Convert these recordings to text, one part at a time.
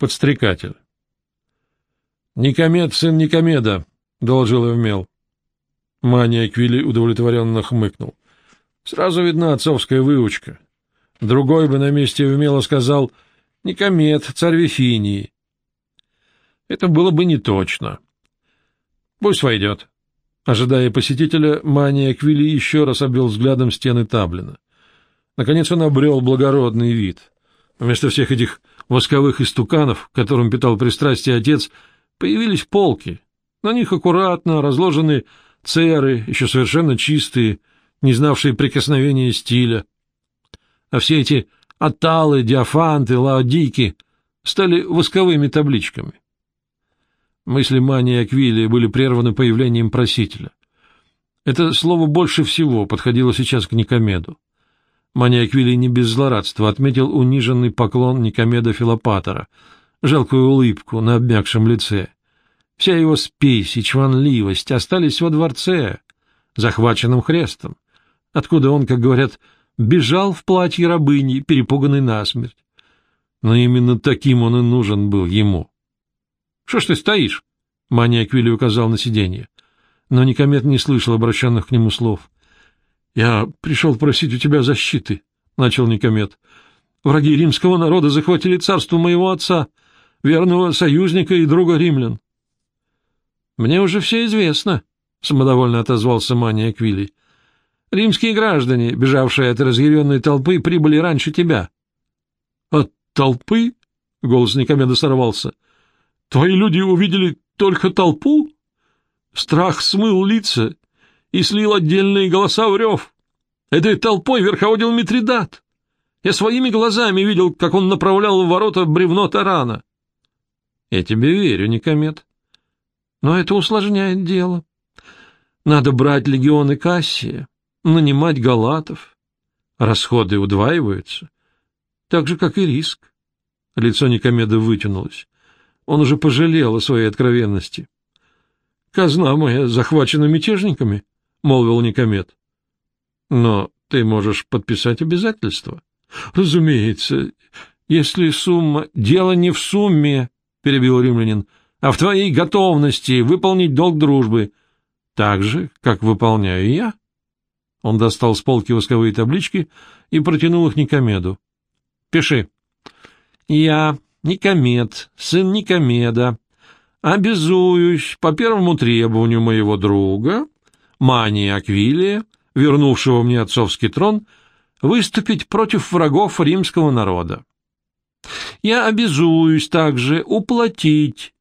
Подстрекатель. «Никомед, сын Никомеда», — доложил Эвмел. Мания Квилли удовлетворенно хмыкнул. «Сразу видна отцовская выучка. Другой бы на месте Эвмела сказал «Никомед, царь Вифинии». Это было бы не точно. Пусть войдет. Ожидая посетителя, Мания Квилли еще раз обвел взглядом стены Таблина. Наконец он обрел благородный вид. Вместо всех этих восковых истуканов, которым питал пристрастие отец, появились полки. На них аккуратно разложены церы, еще совершенно чистые, не знавшие прикосновения стиля. А все эти аталы, диафанты, лаодики стали восковыми табличками. Мысли Мани и Аквилия были прерваны появлением просителя. Это слово больше всего подходило сейчас к Никомеду. Мани Аквилий не без злорадства отметил униженный поклон Никомеда Филопатора, жалкую улыбку на обмякшем лице. Вся его спесь и чванливость остались во дворце, захваченным хрестом, откуда он, как говорят, бежал в платье рабыни, перепуганный насмерть. Но именно таким он и нужен был ему. Что ж ты стоишь? Маниак Вилли указал на сиденье. Но Никомет не слышал обращенных к нему слов. — Я пришел просить у тебя защиты, — начал Никомет. — Враги римского народа захватили царство моего отца, верного союзника и друга римлян. — Мне уже все известно, — самодовольно отозвался Мания Квилли. — Римские граждане, бежавшие от разъяренной толпы, прибыли раньше тебя. — От толпы? — голос Никомеда сорвался. — Твои люди увидели только толпу? Страх смыл лица и слил отдельные голоса в рев. Этой толпой верховодил Митридат. Я своими глазами видел, как он направлял в ворота бревно тарана. Я тебе верю, Никомет. Но это усложняет дело. Надо брать легионы Кассия, нанимать галатов. Расходы удваиваются, так же, как и риск. Лицо Никомеда вытянулось. Он уже пожалел о своей откровенности. — Казна моя захвачена мятежниками, — молвил Никомет. — Но ты можешь подписать обязательства. — Разумеется, если сумма... — Дело не в сумме, — перебил римлянин, — а в твоей готовности выполнить долг дружбы, так же, как выполняю я. Он достал с полки восковые таблички и протянул их Никомеду. — Пиши. — Я Никомед, сын Никомеда, обязуюсь по первому требованию моего друга, Мани Аквилия, вернувшего мне отцовский трон, выступить против врагов римского народа. Я обязуюсь также уплатить.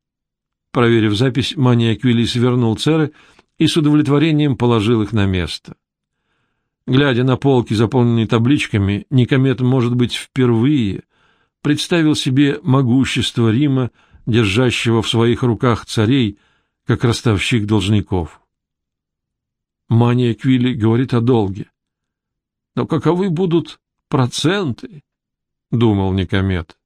Проверив запись, Мани Аквилий свернул церы и с удовлетворением положил их на место. Глядя на полки, заполненные табличками, Никомед, может быть, впервые представил себе могущество Рима, держащего в своих руках царей, как ростовщик должников. Мания Квилли говорит о долге. Но каковы будут проценты? — думал Никомет.